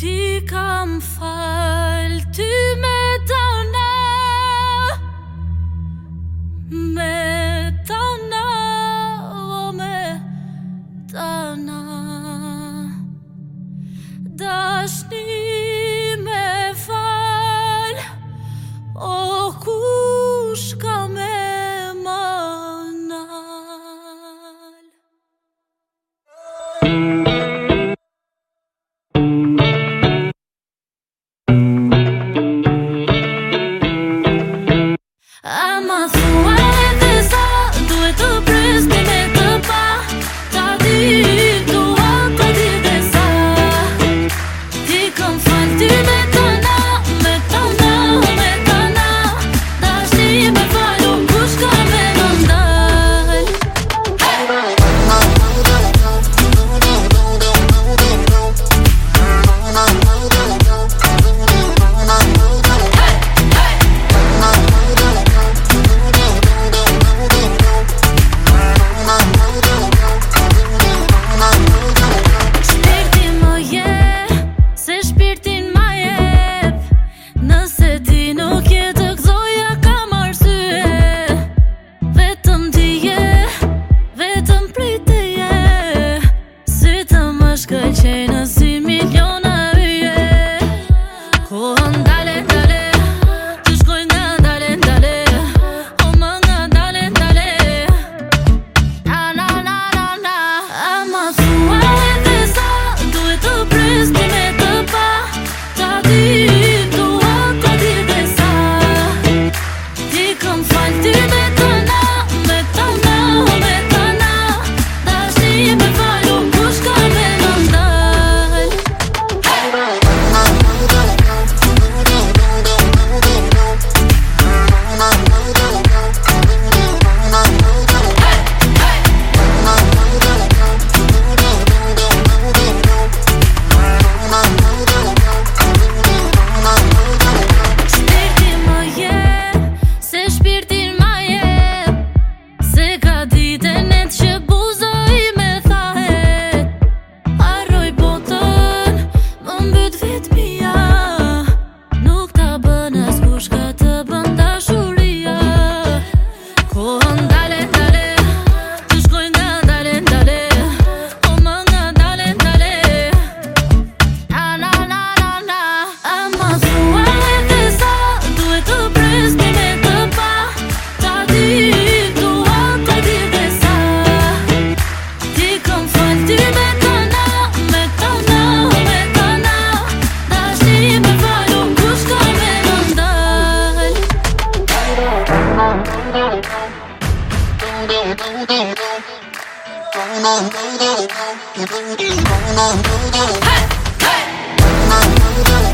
Ti kam fal, ty me dona Me dona, o me dona Dashni du me escuchen. Hey! Hey!